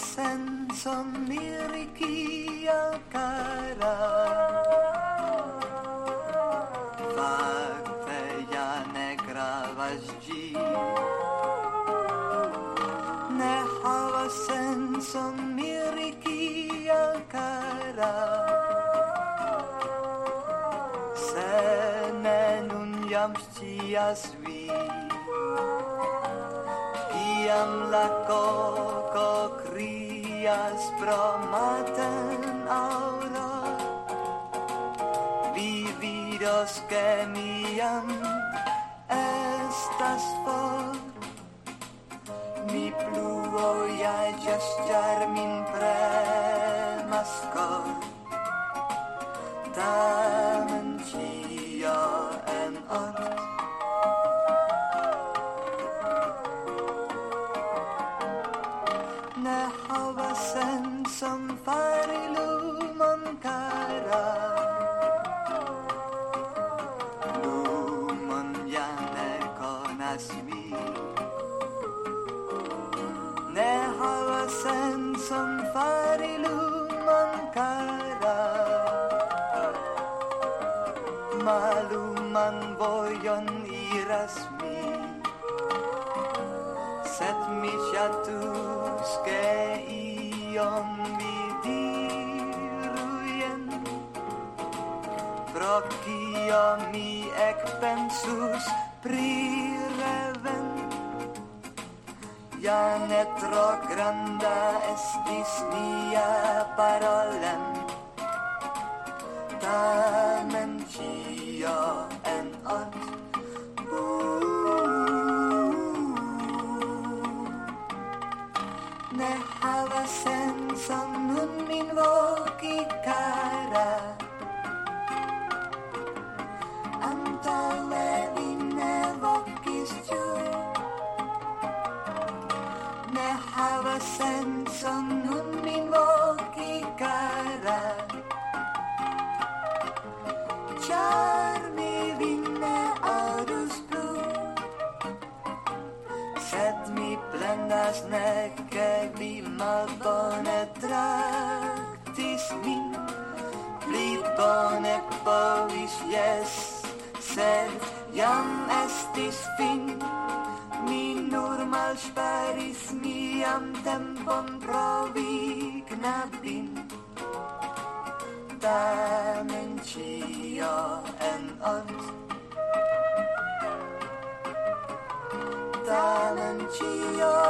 ascenso mirikia cara Varteja negra vazdi Ne hava senso mirikia cara Se ne nun jam scias vi Kiam la coco crias pro maten aura. Vi vidos che miam estas for. Mi pluvojaĝas ĉar min premas kor konas mi Ne havas sencon fari lumon kara Maluman vojon iras mi Sed mi ŝatus ke iom vi diru jen Pro kio mi ekpensus pri reven Ja ne tro granda estis nia parolen Tamen ĉio en ort Ne havas sencon nun min voki cara Antaŭe ma senso non invochi cara. Charmi vinne orus blu. Sed mi plendas ne che vi malbone traktis min. Pli bone povis, yes, sed jam estis fin. Nur malsperis mian tempon provi knabin Tamen ĉio en ort Tamen ĉio